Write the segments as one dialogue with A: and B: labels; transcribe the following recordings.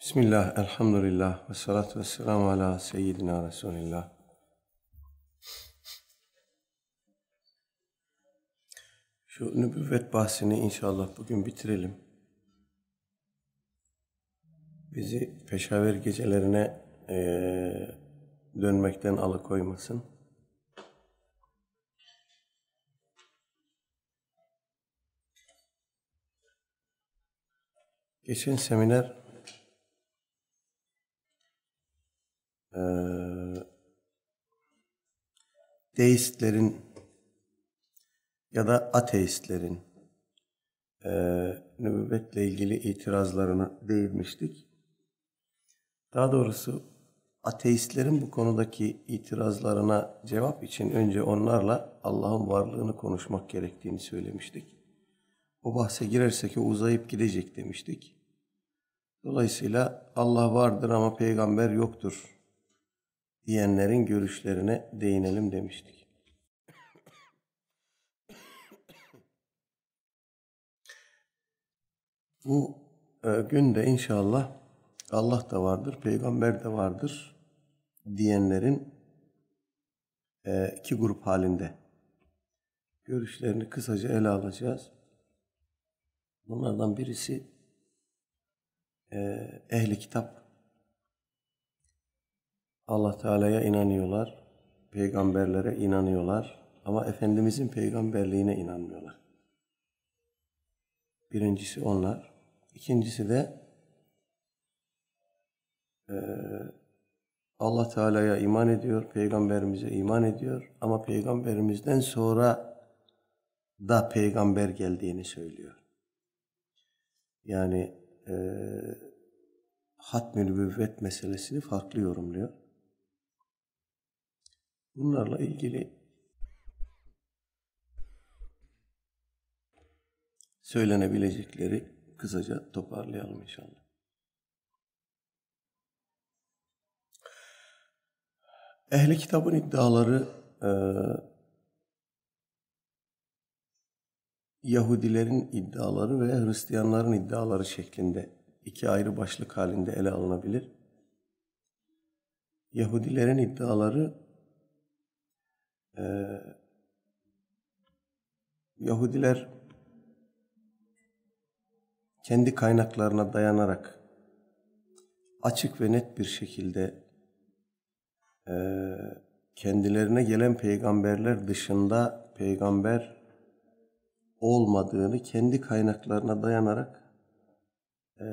A: Bismillah, elhamdülillah ve salatu ve selamu ala seyyidina Resulillah. Şu nübüvvet bahsini inşallah bugün bitirelim. Bizi peşaver gecelerine eee, dönmekten alıkoymasın. Geçen seminer eee deistlerin ya da ateistlerin eee nübüvvetle ilgili itirazlarına değinmiştik. Daha doğrusu ateistlerin bu konudaki itirazlarına cevap için önce onlarla Allah'ın varlığını konuşmak gerektiğini söylemiştik. O bahse girersek o uzayıp gidecek demiştik. Dolayısıyla Allah vardır ama peygamber yoktur diyenlerin görüşlerine değinelim demiştik. Bu e, günde inşallah Allah da vardır, peygamber de vardır diyenlerin e, iki grup halinde görüşlerini kısaca ele alacağız. Bunlardan birisi e, ehli kitap. Allah Teala'ya inanıyorlar, peygamberlere inanıyorlar ama Efendimizin peygamberliğine inanmıyorlar. Birincisi onlar. İkincisi de e, Allah Teala'ya iman ediyor, peygamberimize iman ediyor ama peygamberimizden sonra da peygamber geldiğini söylüyor. Yani e, hatm-ı meselesini farklı yorumluyor. Bunlarla ilgili söylenebilecekleri kısaca toparlayalım inşallah. Ehli kitabın iddiaları e, Yahudilerin iddiaları ve Hristiyanların iddiaları şeklinde iki ayrı başlık halinde ele alınabilir. Yahudilerin iddiaları e, Yahudiler kendi kaynaklarına dayanarak açık ve net bir şekilde e, kendilerine gelen peygamberler dışında peygamber olmadığını kendi kaynaklarına dayanarak e,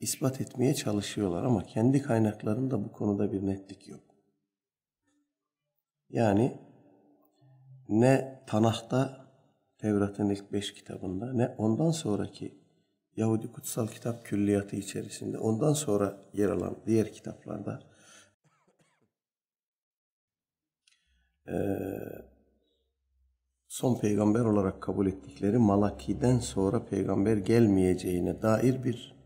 A: ispat etmeye çalışıyorlar ama kendi kaynaklarında bu konuda bir netlik yok. Yani ne Tanah'ta Tevrat'ın ilk beş kitabında ne ondan sonraki Yahudi kutsal kitap külliyatı içerisinde ondan sonra yer alan diğer kitaplarda son peygamber olarak kabul ettikleri Malaki'den sonra peygamber gelmeyeceğine dair bir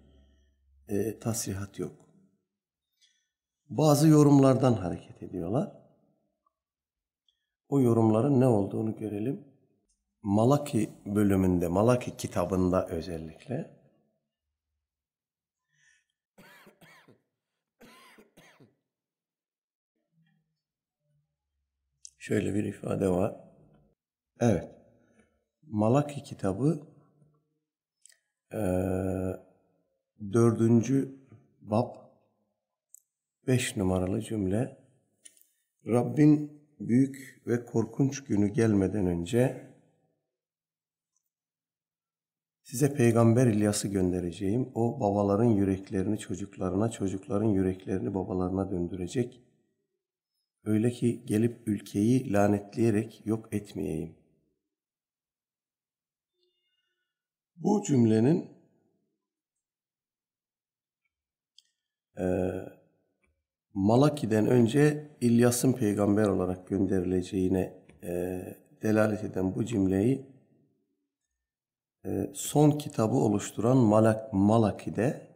A: e, tasrihat yok. Bazı yorumlardan hareket ediyorlar. O yorumların ne olduğunu görelim. Malaki bölümünde, Malaki kitabında özellikle şöyle bir ifade var. Evet. Malaki kitabı dördüncü bab beş numaralı cümle Rabbin büyük ve korkunç günü gelmeden önce size peygamber İlyas'ı göndereceğim. O babaların yüreklerini çocuklarına, çocukların yüreklerini babalarına döndürecek. Öyle ki gelip ülkeyi lanetleyerek yok etmeyeyim. Bu cümlenin e, Malaki'den önce İlyas'ın peygamber olarak gönderileceğine e, delalet eden bu cümleyi e, son kitabı oluşturan Malak, Malaki'de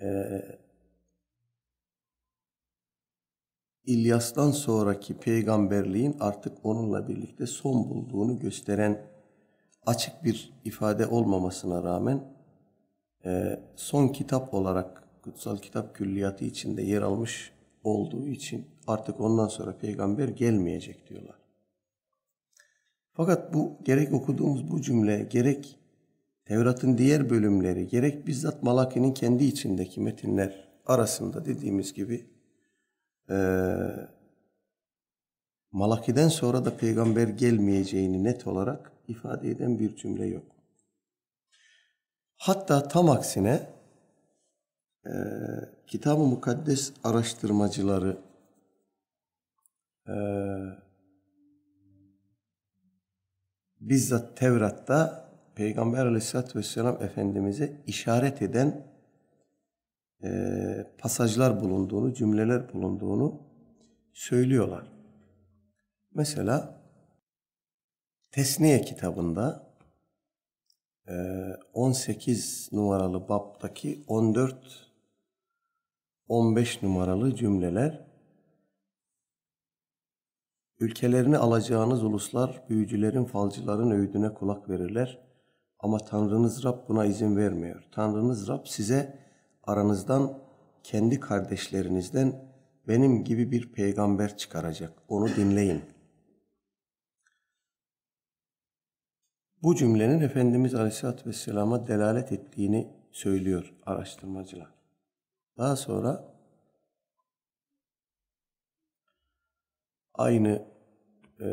A: e, İlyas'tan sonraki peygamberliğin artık onunla birlikte son bulduğunu gösteren açık bir ifade olmamasına rağmen e, son kitap olarak kutsal kitap külliyatı içinde yer almış olduğu için artık ondan sonra peygamber gelmeyecek diyorlar. Fakat bu gerek okuduğumuz bu cümle gerek Tevrat'ın diğer bölümleri gerek bizzat Malaki'nin kendi içindeki metinler arasında dediğimiz gibi e, Malaki'den sonra da peygamber gelmeyeceğini net olarak ifade eden bir cümle yok. Hatta tam aksine e, Kitab-ı Mukaddes araştırmacıları e, bizzat Tevrat'ta Peygamber aleyhissalatü vesselam Efendimiz'e işaret eden e, pasajlar bulunduğunu, cümleler bulunduğunu söylüyorlar. Mesela Tesniye kitabında 18 e, numaralı baptaki 14 15 numaralı cümleler Ülkelerini alacağınız uluslar büyücülerin, falcıların öğüdüne kulak verirler. Ama Tanrınız Rab buna izin vermiyor. Tanrınız Rab size aranızdan kendi kardeşlerinizden benim gibi bir peygamber çıkaracak. Onu dinleyin. Bu cümlenin Efendimiz Aleyhisselatü Vesselam'a delalet ettiğini söylüyor araştırmacılar. Daha sonra aynı e,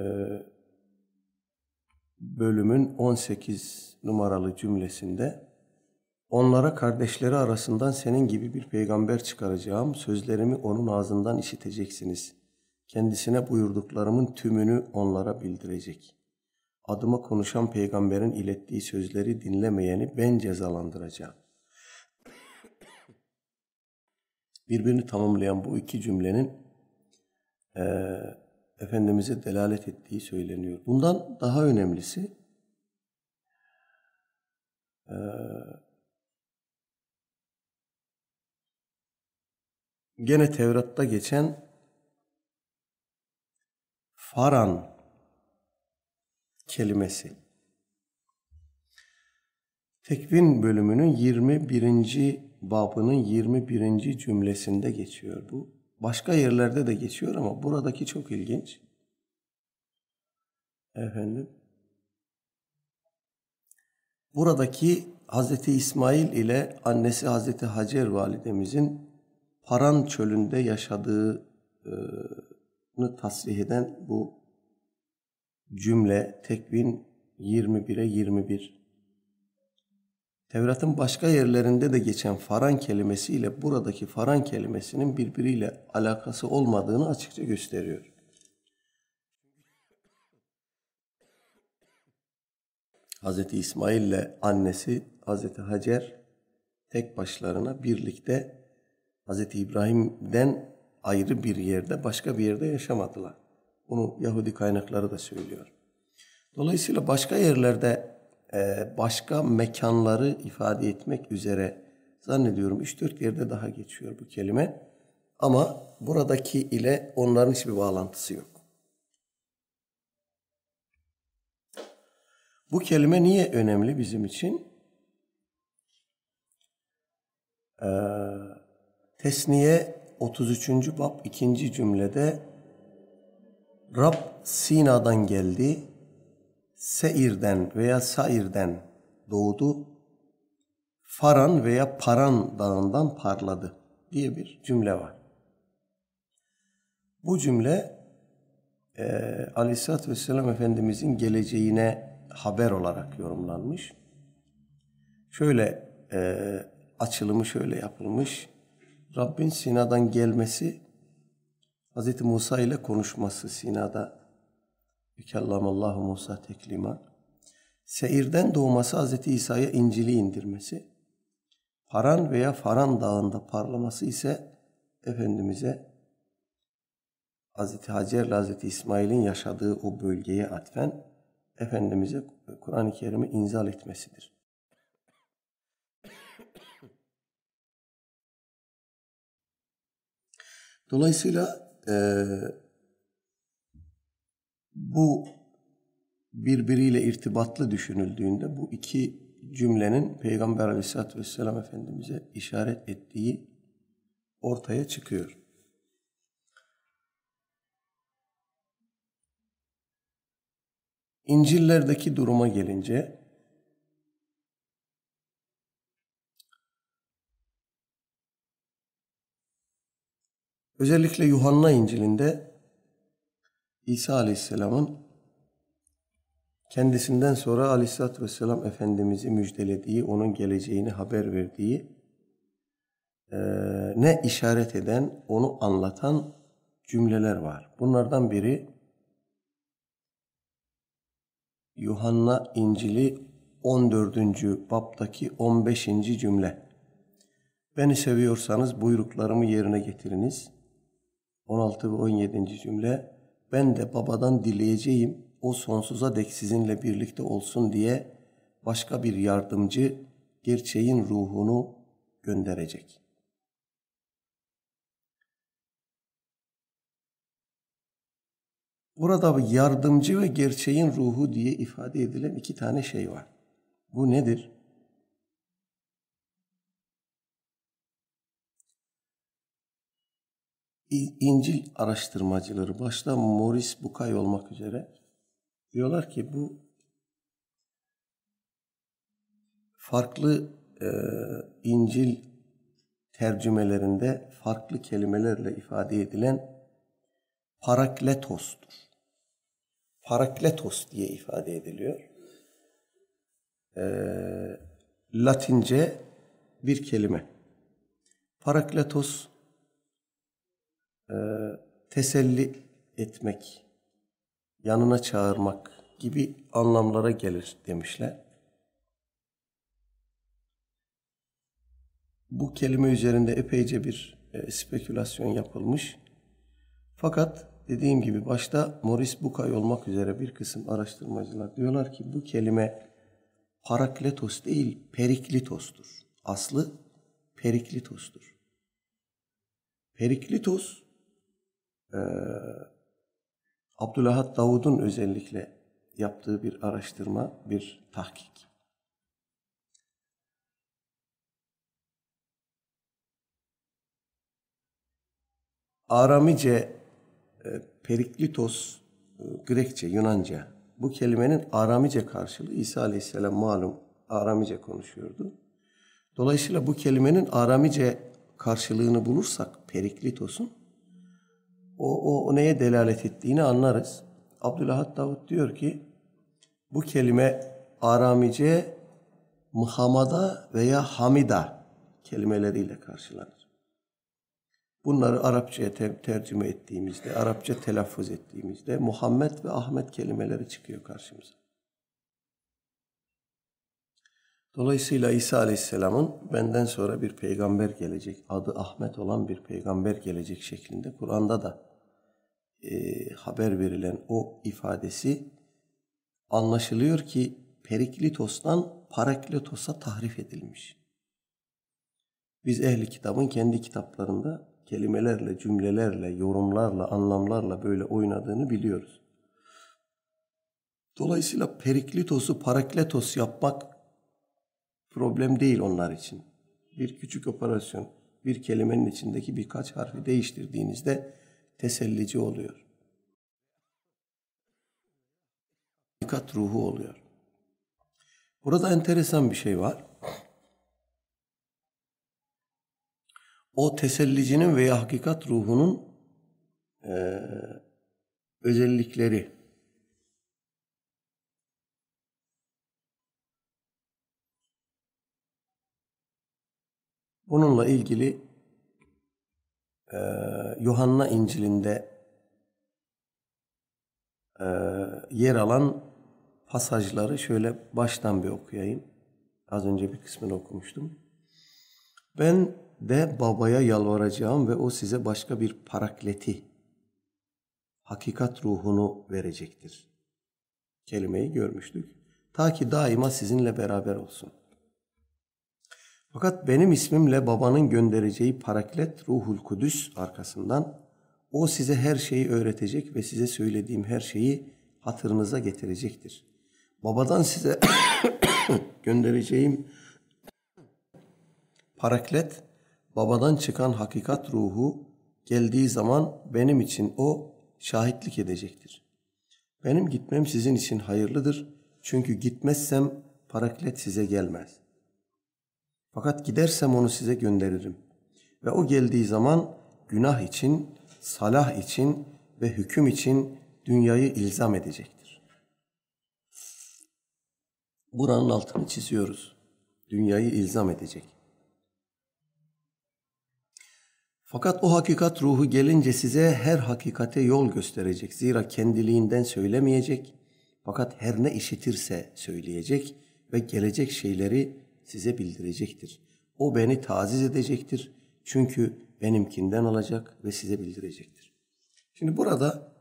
A: bölümün 18 numaralı cümlesinde onlara kardeşleri arasından senin gibi bir peygamber çıkaracağım, sözlerimi onun ağzından işiteceksiniz. Kendisine buyurduklarımın tümünü onlara bildirecek. Adıma konuşan peygamberin ilettiği sözleri dinlemeyeni ben cezalandıracağım. Birbirini tamamlayan bu iki cümlenin e, Efendimiz'e delalet ettiği söyleniyor. Bundan daha önemlisi e, gene Tevrat'ta geçen faran kelimesi. Tekvin bölümünün 21. babının 21. cümlesinde geçiyor bu. Başka yerlerde de geçiyor ama buradaki çok ilginç. Efendim. Buradaki Hazreti İsmail ile annesi Hazreti Hacer validemizin Paran çölünde yaşadığını tasrih eden bu cümle Tekvin 21'e 21 Tevrat'ın başka yerlerinde de geçen faran kelimesiyle buradaki faran kelimesinin birbiriyle alakası olmadığını açıkça gösteriyor. Hz. İsmail ile annesi Hz. Hacer tek başlarına birlikte Hz. İbrahim'den ayrı bir yerde, başka bir yerde yaşamadılar. Bunu Yahudi kaynakları da söylüyor. Dolayısıyla başka yerlerde başka mekanları ifade etmek üzere zannediyorum 3-4 yerde daha geçiyor bu kelime. Ama buradaki ile onların hiçbir bağlantısı yok. Bu kelime niye önemli bizim için? Ee, Tesniye 33. bab 2. cümlede Rab Sina'dan geldi Seir'den veya Sair'den doğdu. Faran veya Paran dağından parladı diye bir cümle var. Bu cümle e, Aleyhisselatü Vesselam Efendimizin geleceğine haber olarak yorumlanmış. Şöyle e, açılımı şöyle yapılmış. Rabbin Sina'dan gelmesi, Hz. Musa ile konuşması Sina'da Kellamallahu Musa teklima. Seir'den doğması Hz. İsa'ya İncil'i indirmesi. Paran veya Faran dağında parlaması ise Efendimiz'e Hz. Hacer ile Hz. İsmail'in yaşadığı o bölgeye atfen Efendimiz'e Kur'an-ı Kerim'i inzal etmesidir. Dolayısıyla e, bu birbiriyle irtibatlı düşünüldüğünde bu iki cümlenin Peygamber aleyhissalatü vesselam Efendimiz'e işaret ettiği ortaya çıkıyor. İncil'lerdeki duruma gelince özellikle Yuhanna İncil'inde İsa Aleyhisselam'ın kendisinden sonra Aleyhisselatü Vesselam Efendimiz'i müjdelediği, onun geleceğini haber verdiği e, ne işaret eden, onu anlatan cümleler var. Bunlardan biri Yuhanna İncil'i 14. baptaki 15. cümle. Beni seviyorsanız buyruklarımı yerine getiriniz. 16 ve 17. cümle. Ben de babadan dileyeceğim o sonsuza dek sizinle birlikte olsun diye başka bir yardımcı gerçeğin ruhunu gönderecek. Burada yardımcı ve gerçeğin ruhu diye ifade edilen iki tane şey var. Bu nedir? İncil araştırmacıları başta Morris Bucay olmak üzere diyorlar ki bu farklı e, İncil tercümelerinde farklı kelimelerle ifade edilen parakletostur parakletos diye ifade ediliyor. E, Latince bir kelime. Parakletos e, teselli etmek, yanına çağırmak gibi anlamlara gelir demişler. Bu kelime üzerinde epeyce bir e, spekülasyon yapılmış. Fakat dediğim gibi başta Morris Bucay olmak üzere bir kısım araştırmacılar diyorlar ki bu kelime parakletos değil periklitostur. Aslı periklitostur. Periklitos e, Abdülahad Davud'un özellikle yaptığı bir araştırma, bir tahkik. Aramice e, periklitos e, Grekçe, Yunanca. Bu kelimenin Aramice karşılığı İsa Aleyhisselam malum Aramice konuşuyordu. Dolayısıyla bu kelimenin Aramice karşılığını bulursak periklitos'un o, o, o neye delalet ettiğini anlarız. Abdülahad Davud diyor ki bu kelime Aramice Muhammada veya Hamida kelimeleriyle karşılanır. Bunları Arapçaya te- tercüme ettiğimizde, Arapça telaffuz ettiğimizde Muhammed ve Ahmet kelimeleri çıkıyor karşımıza. Dolayısıyla İsa Aleyhisselam'ın benden sonra bir peygamber gelecek, adı Ahmet olan bir peygamber gelecek şeklinde Kur'an'da da e, haber verilen o ifadesi anlaşılıyor ki Periklitos'tan Paraklitos'a tahrif edilmiş. Biz ehli kitabın kendi kitaplarında kelimelerle, cümlelerle, yorumlarla, anlamlarla böyle oynadığını biliyoruz. Dolayısıyla periklitosu parakletos yapmak problem değil onlar için. Bir küçük operasyon, bir kelimenin içindeki birkaç harfi değiştirdiğinizde tesellici oluyor. Dikkat ruhu oluyor. Burada enteresan bir şey var. o tesellicinin veya hakikat ruhunun e, özellikleri. Bununla ilgili e, Yuhanna İncil'inde yer alan pasajları şöyle baştan bir okuyayım. Az önce bir kısmını okumuştum. Ben de babaya yalvaracağım ve o size başka bir parakleti, hakikat ruhunu verecektir. Kelimeyi görmüştük. Ta ki daima sizinle beraber olsun. Fakat benim ismimle babanın göndereceği paraklet ruhul kudüs arkasından o size her şeyi öğretecek ve size söylediğim her şeyi hatırınıza getirecektir. Babadan size göndereceğim paraklet babadan çıkan hakikat ruhu geldiği zaman benim için o şahitlik edecektir. Benim gitmem sizin için hayırlıdır. Çünkü gitmezsem paraklet size gelmez. Fakat gidersem onu size gönderirim. Ve o geldiği zaman günah için, salah için ve hüküm için dünyayı ilzam edecektir. Buranın altını çiziyoruz. Dünyayı ilzam edecek. Fakat o hakikat ruhu gelince size her hakikate yol gösterecek. Zira kendiliğinden söylemeyecek. Fakat her ne işitirse söyleyecek ve gelecek şeyleri size bildirecektir. O beni taziz edecektir. Çünkü benimkinden alacak ve size bildirecektir. Şimdi burada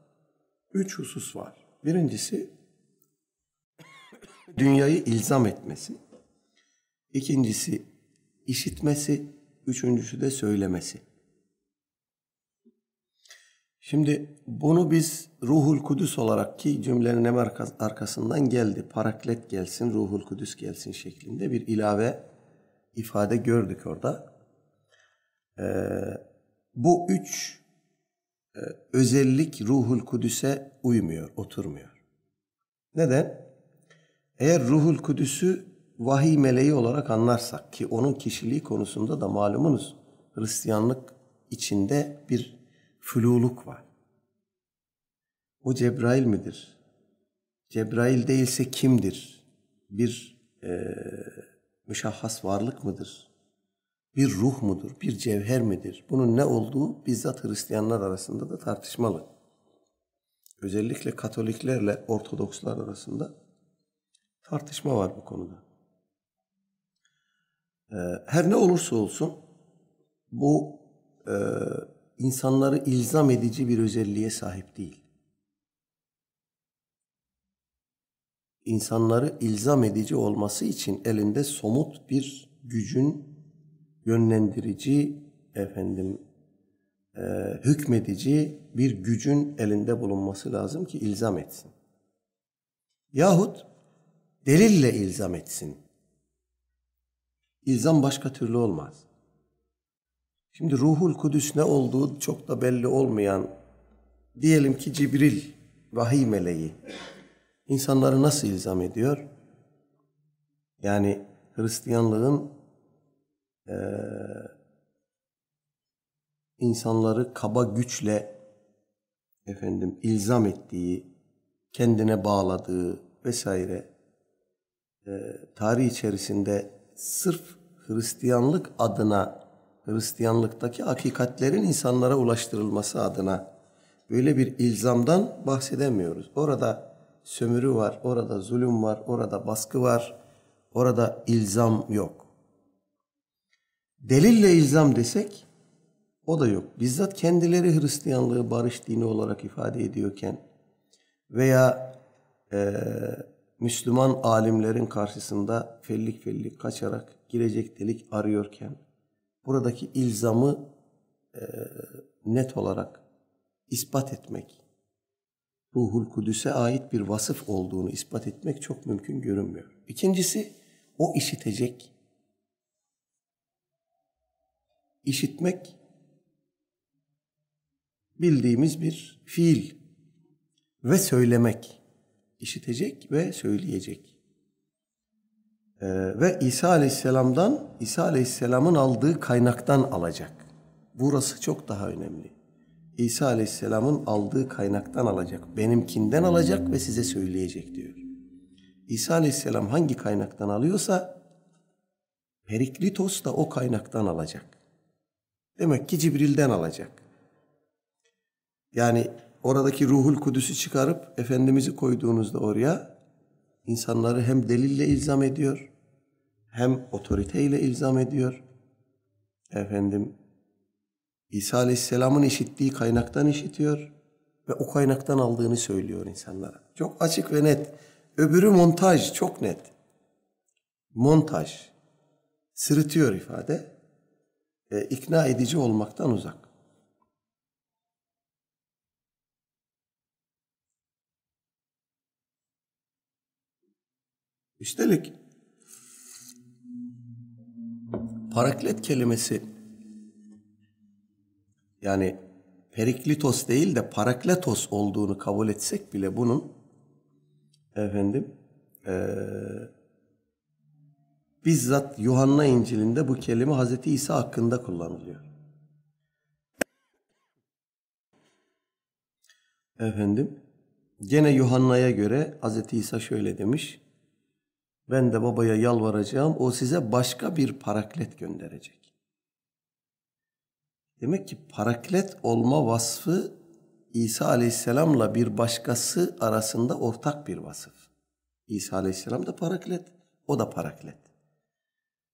A: üç husus var. Birincisi dünyayı ilzam etmesi. İkincisi işitmesi. Üçüncüsü de söylemesi. Şimdi bunu biz Ruhul Kudüs olarak ki cümlenin hemen arkasından geldi. Paraklet gelsin, Ruhul Kudüs gelsin şeklinde bir ilave ifade gördük orada. Ee, bu üç e, özellik Ruhul Kudüs'e uymuyor, oturmuyor. Neden? Eğer Ruhul Kudüs'ü vahiy meleği olarak anlarsak ki onun kişiliği konusunda da malumunuz Hristiyanlık içinde bir fluluk var. O Cebrail midir? Cebrail değilse kimdir? Bir e, müşahhas varlık mıdır? Bir ruh mudur? Bir cevher midir? Bunun ne olduğu bizzat Hristiyanlar arasında da tartışmalı. Özellikle Katoliklerle Ortodokslar arasında tartışma var bu konuda. Ee, her ne olursa olsun bu e, insanları ilzam edici bir özelliğe sahip değil. İnsanları ilzam edici olması için elinde somut bir gücün yönlendirici efendim e, hükmedici bir gücün elinde bulunması lazım ki ilzam etsin. Yahut delille ilzam etsin. İlzam başka türlü olmaz. Şimdi ruhul kudüs ne olduğu çok da belli olmayan diyelim ki Cibril vahiy meleği insanları nasıl ilzam ediyor? Yani Hristiyanlığın e, insanları kaba güçle efendim ilzam ettiği, kendine bağladığı vesaire e, tarih içerisinde sırf Hristiyanlık adına Hristiyanlıktaki hakikatlerin insanlara ulaştırılması adına böyle bir ilzamdan bahsedemiyoruz. Orada sömürü var, orada zulüm var, orada baskı var, orada ilzam yok. Delille ilzam desek o da yok. Bizzat kendileri Hristiyanlığı barış dini olarak ifade ediyorken veya e, Müslüman alimlerin karşısında fellik fellik kaçarak girecek delik arıyorken buradaki ilzamı e, net olarak ispat etmek, Ruhul Kudüs'e ait bir vasıf olduğunu ispat etmek çok mümkün görünmüyor. İkincisi, o işitecek. İşitmek bildiğimiz bir fiil ve söylemek. İşitecek ve söyleyecek. Ee, ve İsa Aleyhisselam'dan İsa Aleyhisselam'ın aldığı kaynaktan alacak. Burası çok daha önemli. İsa Aleyhisselam'ın aldığı kaynaktan alacak. Benimkinden alacak ve size söyleyecek diyor. İsa Aleyhisselam hangi kaynaktan alıyorsa Periklitos da o kaynaktan alacak. Demek ki Cibril'den alacak. Yani oradaki ruhul kudüsü çıkarıp Efendimiz'i koyduğunuzda oraya insanları hem delille ilzam ediyor, hem otoriteyle ilzam ediyor. Efendim, İsa Aleyhisselam'ın işittiği kaynaktan işitiyor ve o kaynaktan aldığını söylüyor insanlara. Çok açık ve net. Öbürü montaj, çok net. Montaj. Sırıtıyor ifade. E, ikna edici olmaktan uzak. Üstelik paraklet kelimesi yani Periklitos değil de Parakletos olduğunu kabul etsek bile bunun efendim e, bizzat Yuhanna İncil'inde bu kelime Hazreti İsa hakkında kullanılıyor. Efendim gene Yuhanna'ya göre Hazreti İsa şöyle demiş. Ben de babaya yalvaracağım. O size başka bir paraklet gönderecek. Demek ki paraklet olma vasfı İsa Aleyhisselam'la bir başkası arasında ortak bir vasıf. İsa Aleyhisselam da paraklet, o da paraklet.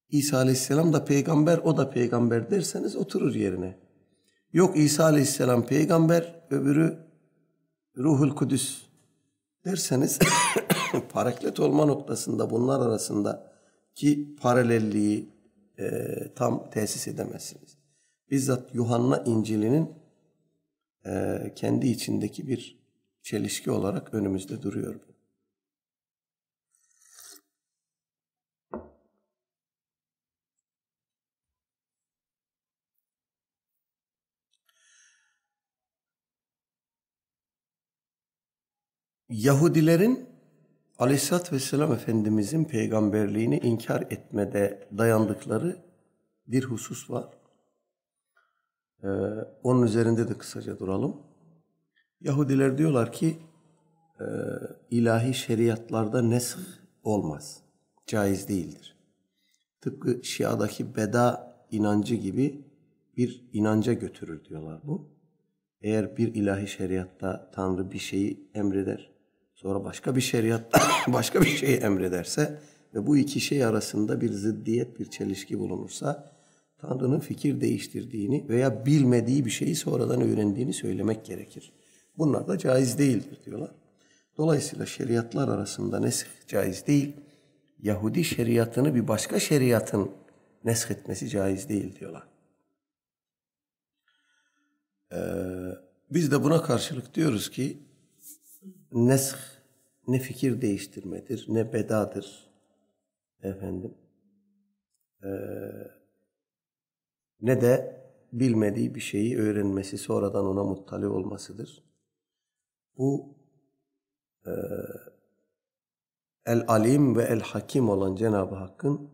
A: İsa Aleyhisselam da peygamber, o da peygamber derseniz oturur yerine. Yok İsa Aleyhisselam peygamber, öbürü Ruhul Kudüs derseniz paraklet olma noktasında bunlar arasında ki paralelliği e, tam tesis edemezsiniz. Bizzat Yuhanna İncil'inin e, kendi içindeki bir çelişki olarak önümüzde duruyor bu. Yahudilerin Aleyhisselatü Vesselam Efendimizin peygamberliğini inkar etmede dayandıkları bir husus var. Ee, onun üzerinde de kısaca duralım. Yahudiler diyorlar ki e, ilahi şeriatlarda nesh olmaz. Caiz değildir. Tıpkı Şia'daki beda inancı gibi bir inanca götürür diyorlar bu. Eğer bir ilahi şeriatta Tanrı bir şeyi emreder, sonra başka bir şeriatta başka bir şeyi emrederse ve bu iki şey arasında bir ziddiyet, bir çelişki bulunursa Tanrı'nın fikir değiştirdiğini veya bilmediği bir şeyi sonradan öğrendiğini söylemek gerekir. Bunlar da caiz değildir diyorlar. Dolayısıyla şeriatlar arasında nesk caiz değil. Yahudi şeriatını bir başka şeriatın nesk etmesi caiz değil diyorlar. Ee, biz de buna karşılık diyoruz ki nesk ne fikir değiştirmedir, ne bedadır efendim. Ee, ne de bilmediği bir şeyi öğrenmesi, sonradan ona muttali olmasıdır. Bu e, el alim ve el hakim olan Cenab-ı Hakk'ın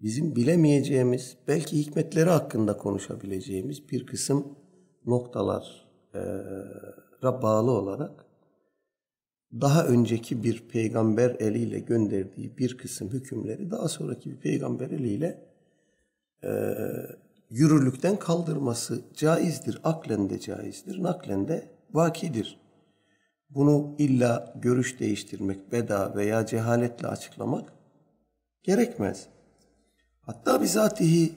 A: bizim bilemeyeceğimiz, belki hikmetleri hakkında konuşabileceğimiz bir kısım noktalar e, bağlı olarak daha önceki bir peygamber eliyle gönderdiği bir kısım hükümleri daha sonraki bir peygamber eliyle e, yürürlükten kaldırması caizdir. Aklen de caizdir, naklen de vakidir. Bunu illa görüş değiştirmek, beda veya cehaletle açıklamak gerekmez. Hatta bizatihi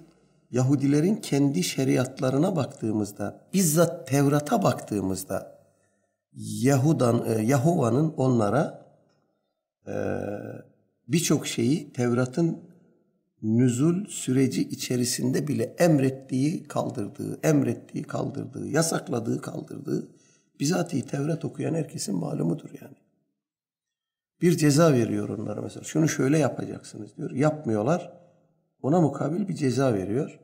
A: Yahudilerin kendi şeriatlarına baktığımızda, bizzat Tevrat'a baktığımızda Yahudan, e, Yahova'nın onlara e, birçok şeyi Tevrat'ın nüzul süreci içerisinde bile emrettiği, kaldırdığı, emrettiği, kaldırdığı, yasakladığı, kaldırdığı bizatihi Tevrat okuyan herkesin malumudur yani. Bir ceza veriyor onlara mesela. Şunu şöyle yapacaksınız diyor. Yapmıyorlar. Ona mukabil bir ceza veriyor.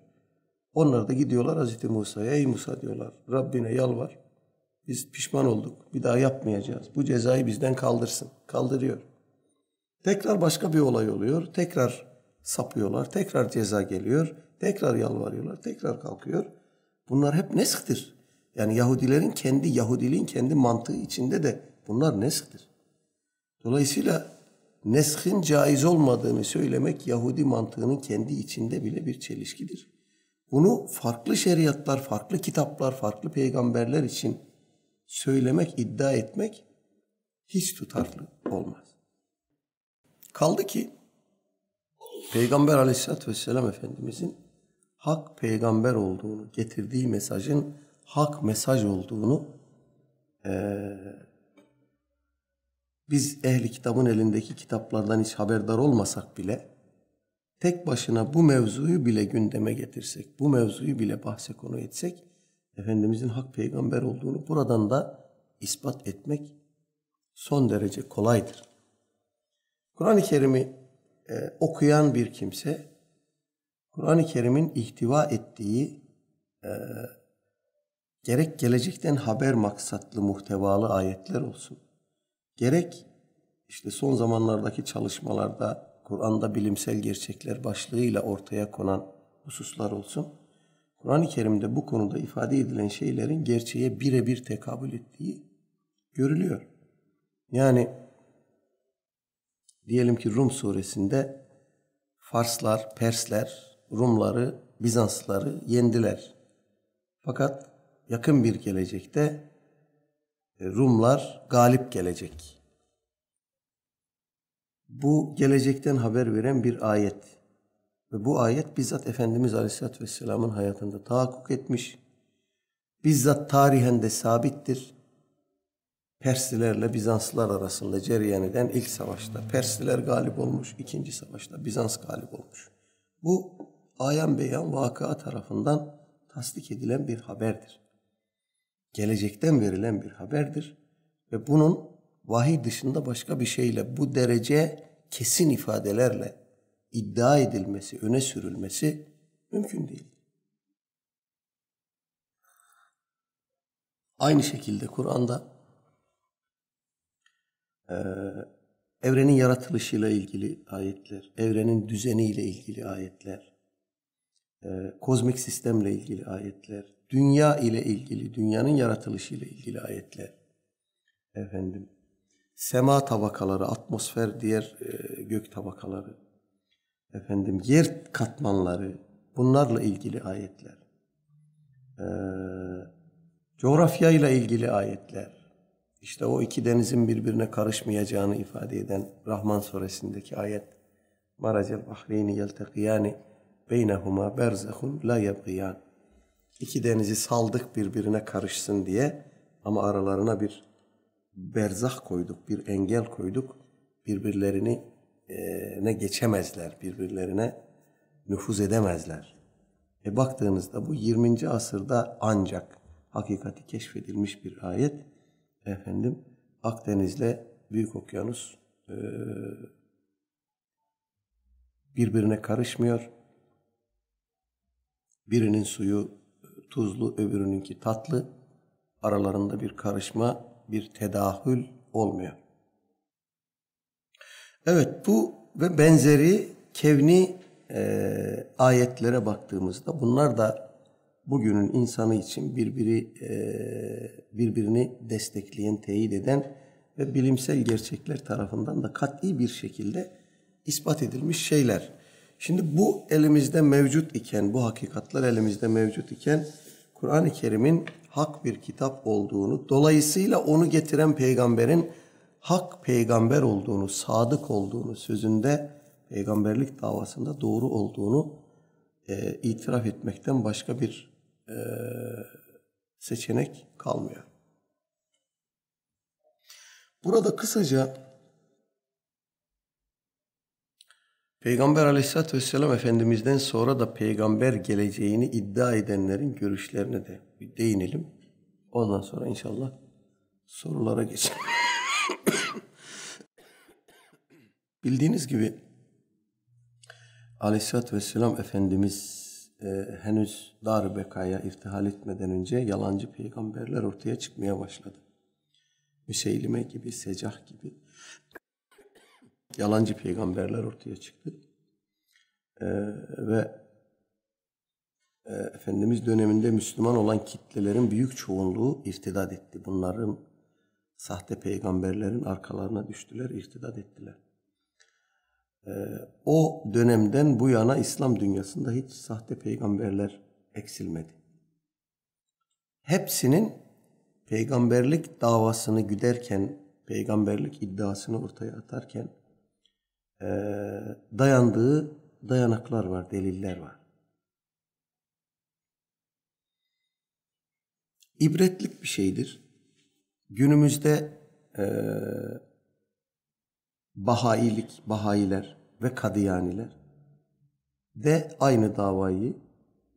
A: Onlar da gidiyorlar Hazreti Musa'ya. Ey Musa diyorlar. Rabbine yalvar. Biz pişman olduk. Bir daha yapmayacağız. Bu cezayı bizden kaldırsın. Kaldırıyor. Tekrar başka bir olay oluyor. Tekrar sapıyorlar. Tekrar ceza geliyor. Tekrar yalvarıyorlar. Tekrar kalkıyor. Bunlar hep nesktir. Yani Yahudilerin kendi Yahudiliğin kendi mantığı içinde de bunlar nesktir. Dolayısıyla neshin caiz olmadığını söylemek Yahudi mantığının kendi içinde bile bir çelişkidir. Bunu farklı şeriatlar, farklı kitaplar, farklı peygamberler için söylemek, iddia etmek hiç tutarlı olmaz. Kaldı ki Peygamber aleyhissalatü vesselam Efendimizin hak peygamber olduğunu, getirdiği mesajın hak mesaj olduğunu e, biz ehli kitabın elindeki kitaplardan hiç haberdar olmasak bile tek başına bu mevzuyu bile gündeme getirsek, bu mevzuyu bile bahse konu etsek Efendimizin hak peygamber olduğunu buradan da ispat etmek son derece kolaydır. Kur'an-ı Kerim'i e, okuyan bir kimse Kur'an-ı Kerim'in ihtiva ettiği e, gerek gelecekten haber maksatlı muhtevalı ayetler olsun. Gerek işte son zamanlardaki çalışmalarda Kur'an'da bilimsel gerçekler başlığıyla ortaya konan hususlar olsun. Kur'an-ı Kerim'de bu konuda ifade edilen şeylerin gerçeğe birebir tekabül ettiği görülüyor. Yani diyelim ki Rum suresinde Farslar, Persler, Rumları, Bizansları yendiler. Fakat yakın bir gelecekte e, Rumlar galip gelecek. Bu gelecekten haber veren bir ayet. Ve bu ayet bizzat Efendimiz Aleyhisselatü Vesselam'ın hayatında tahakkuk etmiş. Bizzat tarihen de sabittir. Perslilerle Bizanslılar arasında cereyan eden ilk savaşta Persliler galip olmuş, ikinci savaşta Bizans galip olmuş. Bu ayan beyan vakıa tarafından tasdik edilen bir haberdir. Gelecekten verilen bir haberdir ve bunun vahiy dışında başka bir şeyle bu derece kesin ifadelerle iddia edilmesi, öne sürülmesi mümkün değil. Aynı şekilde Kur'an'da e, evrenin yaratılışıyla ilgili ayetler, evrenin düzeniyle ilgili ayetler, e, kozmik sistemle ilgili ayetler, dünya ile ilgili, dünyanın yaratılışıyla ilgili ayetler, efendim, sema tabakaları, atmosfer, diğer e, gök tabakaları, efendim, yer katmanları, bunlarla ilgili ayetler, e, coğrafya ile ilgili ayetler, işte o iki denizin birbirine karışmayacağını ifade eden Rahman suresindeki ayet, Maracel bahreyni yeltekiyani beynehuma berzahun la yebgiyan. İki denizi saldık birbirine karışsın diye ama aralarına bir berzah koyduk, bir engel koyduk. Birbirlerini ne geçemezler, birbirlerine nüfuz edemezler. E baktığınızda bu 20. asırda ancak hakikati keşfedilmiş bir ayet. Efendim Akdeniz'le Büyük Okyanus e, birbirine karışmıyor. Birinin suyu tuzlu, öbürününki tatlı. Aralarında bir karışma, bir tedahül olmuyor. Evet bu ve benzeri kevni e, ayetlere baktığımızda bunlar da bugünün insanı için birbiri e, birbirini destekleyen, teyit eden ve bilimsel gerçekler tarafından da kat'i bir şekilde ispat edilmiş şeyler. Şimdi bu elimizde mevcut iken, bu hakikatler elimizde mevcut iken Kur'an-ı Kerim'in hak bir kitap olduğunu, dolayısıyla onu getiren peygamberin hak peygamber olduğunu, sadık olduğunu, sözünde peygamberlik davasında doğru olduğunu e, itiraf etmekten başka bir e, seçenek kalmıyor. Burada kısaca Peygamber aleyhissalatü vesselam Efendimiz'den sonra da peygamber geleceğini iddia edenlerin görüşlerine de bir değinelim. Ondan sonra inşallah sorulara geçelim. Bildiğiniz gibi aleyhissalatü vesselam Efendimiz e, henüz dar bekaya irtihal etmeden önce yalancı peygamberler ortaya çıkmaya başladı. Müseylime gibi, Secah gibi yalancı peygamberler ortaya çıktı. Ee, ve e, Efendimiz döneminde Müslüman olan kitlelerin büyük çoğunluğu irtidat etti. Bunların sahte peygamberlerin arkalarına düştüler, irtidat ettiler. Ee, o dönemden bu yana İslam dünyasında hiç sahte peygamberler eksilmedi. Hepsinin peygamberlik davasını güderken, peygamberlik iddiasını ortaya atarken e, dayandığı dayanaklar var, deliller var. İbretlik bir şeydir. Günümüzde e, Bahailik, Bahailer ve Kadıyaniler de aynı davayı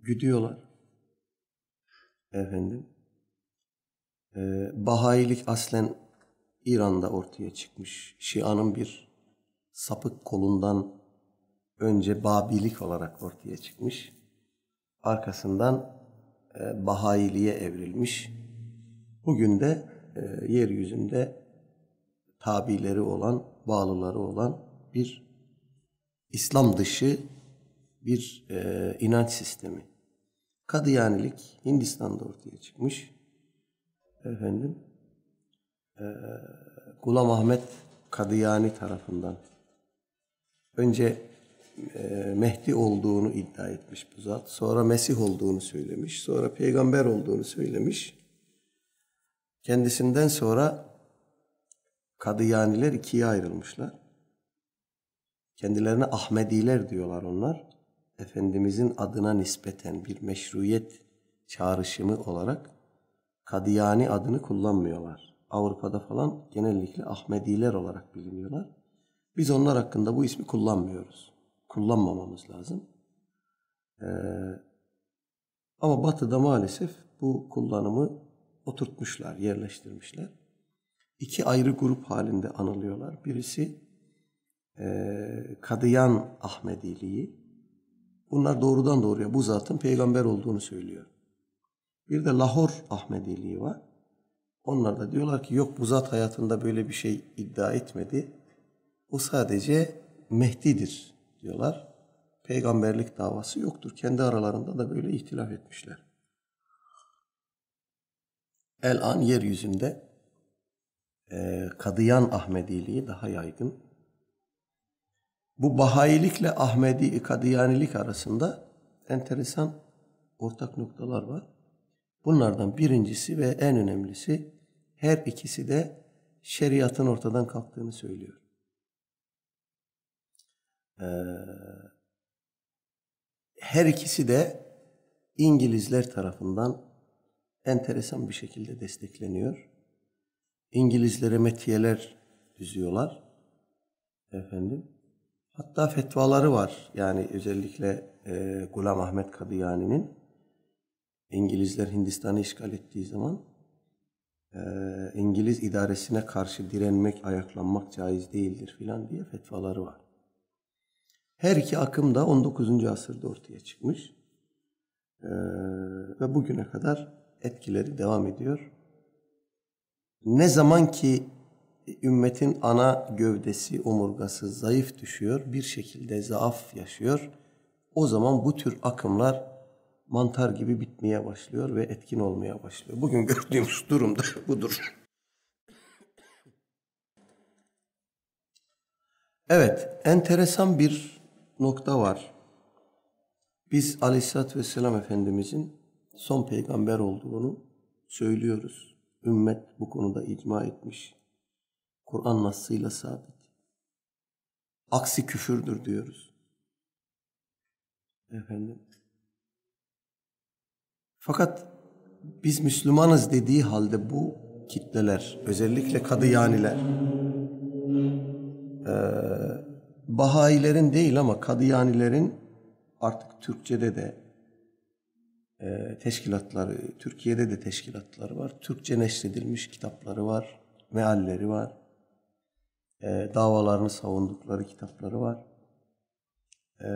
A: güdüyorlar. Efendim. E, Bahailik aslen İran'da ortaya çıkmış. Şia'nın bir sapık kolundan önce Babilik olarak ortaya çıkmış. Arkasından e, Bahailiğe evrilmiş. Bugün de e, yeryüzünde tabileri olan, bağlıları olan bir İslam dışı bir e, inanç sistemi. Kadıyanilik Hindistan'da ortaya çıkmış. Efendim, e, Gulam Ahmet Kadıyani tarafından önce e, Mehdi olduğunu iddia etmiş bu zat. Sonra Mesih olduğunu söylemiş. Sonra peygamber olduğunu söylemiş. Kendisinden sonra Kadıyaniler ikiye ayrılmışlar. Kendilerine Ahmediler diyorlar onlar. Efendimizin adına nispeten bir meşruiyet çağrışımı olarak Kadıyani adını kullanmıyorlar. Avrupa'da falan genellikle Ahmediler olarak biliniyorlar. Biz onlar hakkında bu ismi kullanmıyoruz. Kullanmamamız lazım. Ee, ama Batı'da maalesef bu kullanımı oturtmuşlar, yerleştirmişler. İki ayrı grup halinde anılıyorlar. Birisi e, Kadıyan Ahmediliği. Bunlar doğrudan doğruya bu zatın peygamber olduğunu söylüyor. Bir de Lahor Ahmediliği var. Onlar da diyorlar ki yok bu zat hayatında böyle bir şey iddia etmedi. O sadece Mehdi'dir diyorlar. Peygamberlik davası yoktur. Kendi aralarında da böyle ihtilaf etmişler. El an yeryüzünde e, Kadıyan Ahmediliği daha yaygın. Bu Bahayilikle Ahmedi Kadıyanilik arasında enteresan ortak noktalar var. Bunlardan birincisi ve en önemlisi her ikisi de şeriatın ortadan kalktığını söylüyor. Ee, her ikisi de İngilizler tarafından enteresan bir şekilde destekleniyor. İngilizlere metiyeler düzüyorlar. Efendim. Hatta fetvaları var. Yani özellikle e, Gulam Ahmet Kadıyani'nin İngilizler Hindistan'ı işgal ettiği zaman e, İngiliz idaresine karşı direnmek, ayaklanmak caiz değildir filan diye fetvaları var. Her iki akım da 19. asırda ortaya çıkmış. E, ve bugüne kadar etkileri devam ediyor. Ne zaman ki ümmetin ana gövdesi, omurgası zayıf düşüyor, bir şekilde zaaf yaşıyor, o zaman bu tür akımlar mantar gibi bitmeye başlıyor ve etkin olmaya başlıyor. Bugün gördüğümüz durum da budur. Evet, enteresan bir nokta var. Biz Aleyhisselatü Vesselam Efendimizin son peygamber olduğunu söylüyoruz. Ümmet bu konuda icma etmiş. Kur'an nasıyla sabit. Aksi küfürdür diyoruz. Efendim. Fakat biz Müslümanız dediği halde bu kitleler, özellikle Kadıyaniler, Bahayilerin değil ama Kadıyanilerin artık Türkçe'de de teşkilatları, Türkiye'de de teşkilatları var. Türkçe neşredilmiş kitapları var, mealleri var. E, davalarını savundukları kitapları var. E,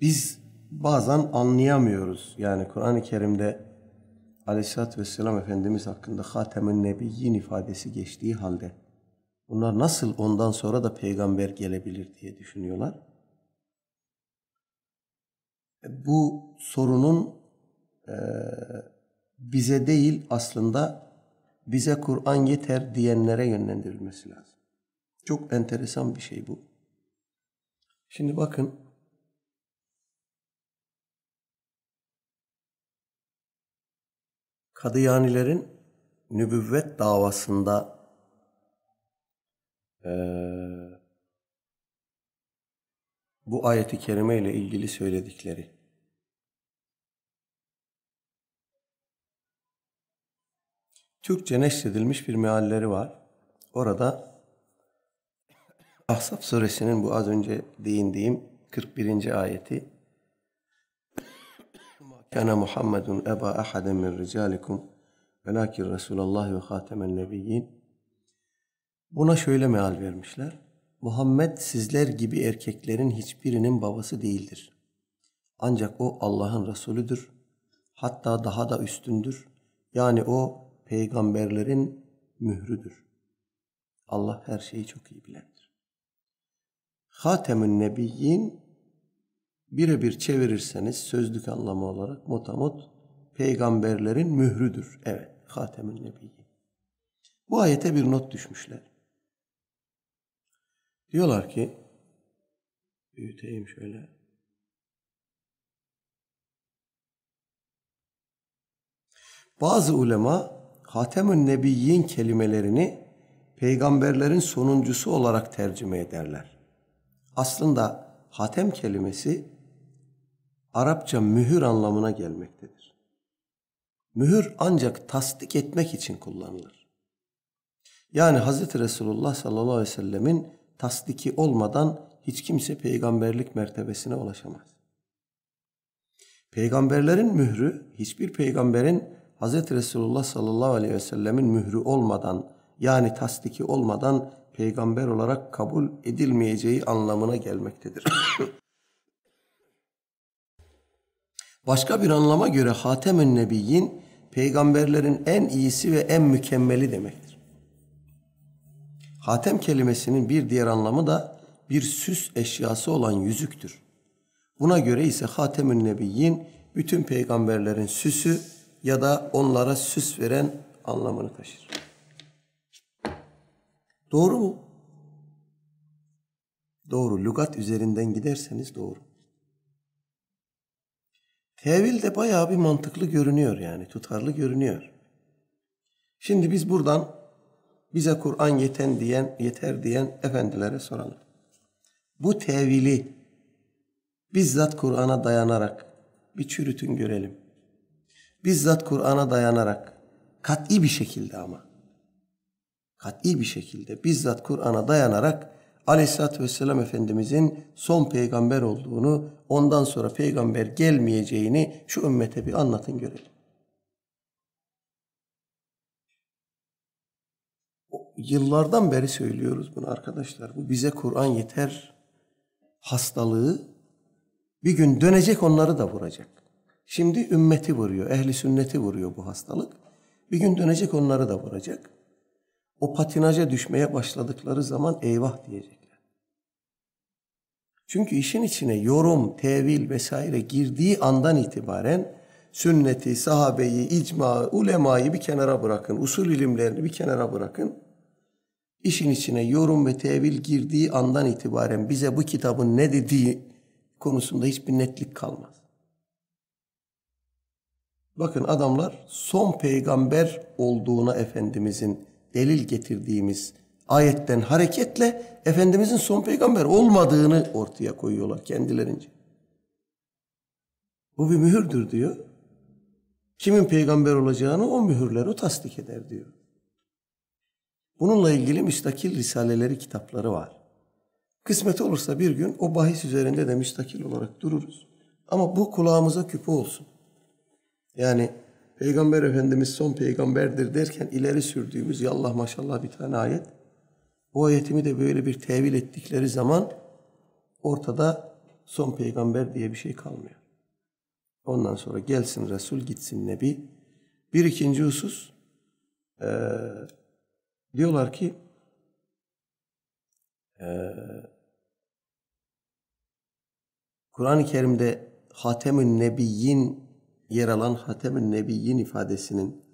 A: biz bazen anlayamıyoruz. Yani Kur'an-ı Kerim'de Aleyhisselatü Vesselam Efendimiz hakkında Hatemün Nebiyyin ifadesi geçtiği halde bunlar nasıl ondan sonra da peygamber gelebilir diye düşünüyorlar. Bu sorunun e, bize değil aslında bize Kur'an yeter diyenlere yönlendirilmesi lazım. Çok enteresan bir şey bu. Şimdi bakın Kadıyanilerin nübüvvet davasında e, bu ayeti kerime ile ilgili söyledikleri. Türkçe neşredilmiş bir mealleri var. Orada Ahzab suresinin bu az önce değindiğim 41. ayeti Kana Muhammedun eba ahaden min ricalikum velakin Resulallah ve hatemen nebiyyin Buna şöyle meal vermişler. Muhammed sizler gibi erkeklerin hiçbirinin babası değildir. Ancak o Allah'ın Resulüdür. Hatta daha da üstündür. Yani o peygamberlerin mührüdür. Allah her şeyi çok iyi bilendir. Hatemün Nebiyyin birebir çevirirseniz sözlük anlamı olarak motamot peygamberlerin mührüdür. Evet, Hatemün Nebiyyin. Bu ayete bir not düşmüşler. Diyorlar ki büyüteyim şöyle. Bazı ulema Hatemün Nebiyyin kelimelerini peygamberlerin sonuncusu olarak tercüme ederler. Aslında hatem kelimesi Arapça mühür anlamına gelmektedir. Mühür ancak tasdik etmek için kullanılır. Yani Hz. Resulullah sallallahu aleyhi ve sellemin tasdiki olmadan hiç kimse peygamberlik mertebesine ulaşamaz. Peygamberlerin mührü hiçbir peygamberin Hz. Resulullah sallallahu aleyhi ve sellemin mührü olmadan yani tasdiki olmadan peygamber olarak kabul edilmeyeceği anlamına gelmektedir. Başka bir anlama göre Hatemün Nebiyyin peygamberlerin en iyisi ve en mükemmeli demektir. Hatem kelimesinin bir diğer anlamı da bir süs eşyası olan yüzüktür. Buna göre ise Hatemün Nebiyyin bütün peygamberlerin süsü ya da onlara süs veren anlamını taşır. Doğru mu? Doğru. Lugat üzerinden giderseniz doğru. Tevil de bayağı bir mantıklı görünüyor yani. Tutarlı görünüyor. Şimdi biz buradan bize Kur'an yeten diyen, yeter diyen efendilere soralım. Bu tevili bizzat Kur'an'a dayanarak bir çürütün görelim. Bizzat Kur'an'a dayanarak kat'i bir şekilde ama kat'i bir şekilde bizzat Kur'an'a dayanarak Aleyhisselatü Vesselam Efendimizin son peygamber olduğunu, ondan sonra peygamber gelmeyeceğini şu ümmete bir anlatın görelim. Yıllardan beri söylüyoruz bunu arkadaşlar. Bu bize Kur'an yeter hastalığı bir gün dönecek onları da vuracak. Şimdi ümmeti vuruyor, ehli sünneti vuruyor bu hastalık. Bir gün dönecek onları da vuracak o patinaja düşmeye başladıkları zaman eyvah diyecekler. Çünkü işin içine yorum, tevil vesaire girdiği andan itibaren sünneti, sahabeyi, icma, ulemayı bir kenara bırakın, usul ilimlerini bir kenara bırakın. İşin içine yorum ve tevil girdiği andan itibaren bize bu kitabın ne dediği konusunda hiçbir netlik kalmaz. Bakın adamlar son peygamber olduğuna Efendimizin delil getirdiğimiz ayetten hareketle Efendimizin son peygamber olmadığını ortaya koyuyorlar kendilerince. Bu bir mühürdür diyor. Kimin peygamber olacağını o mühürler o tasdik eder diyor. Bununla ilgili müstakil risaleleri, kitapları var. Kısmet olursa bir gün o bahis üzerinde de müstakil olarak dururuz. Ama bu kulağımıza küpe olsun. Yani Peygamber Efendimiz son peygamberdir derken ileri sürdüğümüz yallah maşallah bir tane ayet. O ayetimi de böyle bir tevil ettikleri zaman ortada son peygamber diye bir şey kalmıyor. Ondan sonra gelsin Resul gitsin Nebi. Bir ikinci husus e, diyorlar ki e, Kur'an-ı Kerim'de Hatemün Nebiyyin yer alan Hatem-ül Nebiyyin ifadesinin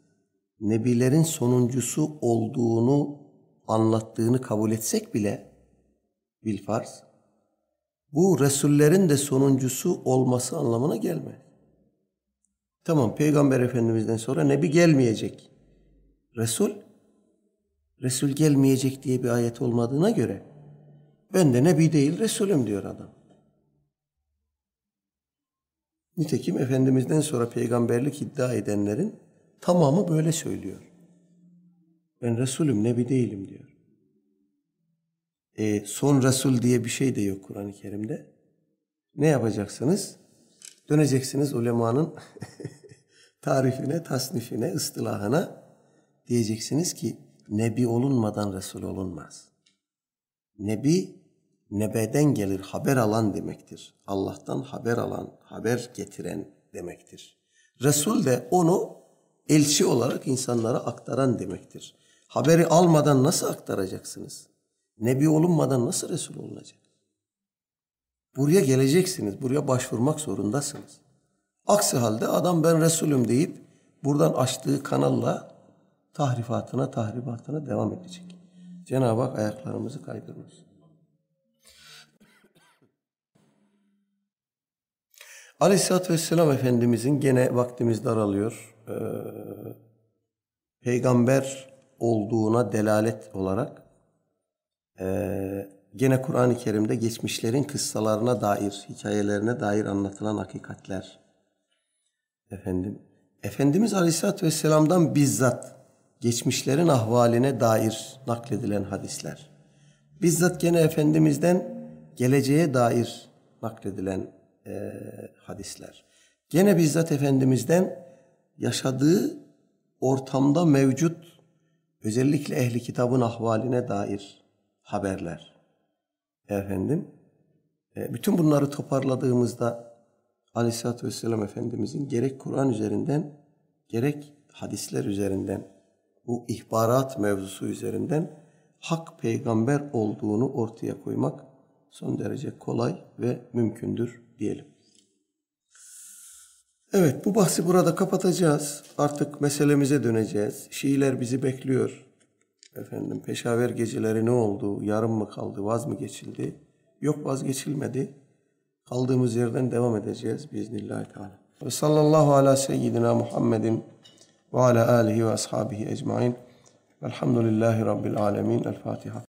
A: nebilerin sonuncusu olduğunu anlattığını kabul etsek bile bil farz bu Resullerin de sonuncusu olması anlamına gelmez. Tamam Peygamber Efendimiz'den sonra Nebi gelmeyecek. Resul, Resul gelmeyecek diye bir ayet olmadığına göre ben de Nebi değil Resulüm diyor adam. Nitekim Efendimiz'den sonra peygamberlik iddia edenlerin tamamı böyle söylüyor. Ben Resulüm, Nebi değilim diyor. E, son Resul diye bir şey de yok Kur'an-ı Kerim'de. Ne yapacaksınız? Döneceksiniz ulemanın tarifine, tasnifine, ıstılahına. Diyeceksiniz ki Nebi olunmadan Resul olunmaz. Nebi nebeden gelir, haber alan demektir. Allah'tan haber alan, haber getiren demektir. Resul de onu elçi olarak insanlara aktaran demektir. Haberi almadan nasıl aktaracaksınız? Nebi olunmadan nasıl Resul olunacak? Buraya geleceksiniz, buraya başvurmak zorundasınız. Aksi halde adam ben Resulüm deyip buradan açtığı kanalla tahrifatına, tahribatına devam edecek. Cenab-ı Hak ayaklarımızı kaydırmaz. Aleyhisselatü Vesselam Efendimizin gene vaktimiz daralıyor. Ee, peygamber olduğuna delalet olarak e, gene Kur'an-ı Kerim'de geçmişlerin kıssalarına dair, hikayelerine dair anlatılan hakikatler. Efendim, Efendimiz Aleyhisselatü Vesselam'dan bizzat geçmişlerin ahvaline dair nakledilen hadisler. Bizzat gene Efendimiz'den geleceğe dair nakledilen e, hadisler. Gene bizzat Efendimiz'den yaşadığı ortamda mevcut özellikle ehli kitabın ahvaline dair haberler. Efendim, e, bütün bunları toparladığımızda Aleyhisselatü Vesselam Efendimizin gerek Kur'an üzerinden gerek hadisler üzerinden bu ihbarat mevzusu üzerinden hak peygamber olduğunu ortaya koymak son derece kolay ve mümkündür diyelim. Evet bu bahsi burada kapatacağız. Artık meselemize döneceğiz. Şiiler bizi bekliyor. Efendim peşaver geceleri ne oldu? Yarım mı kaldı? Vaz mı geçildi? Yok vazgeçilmedi. Kaldığımız yerden devam edeceğiz biiznillahü teala. Ve sallallahu ala seyyidina Muhammedin وعلى آله وأصحابه أجمعين. الحمد لله رب العالمين. الفاتحة.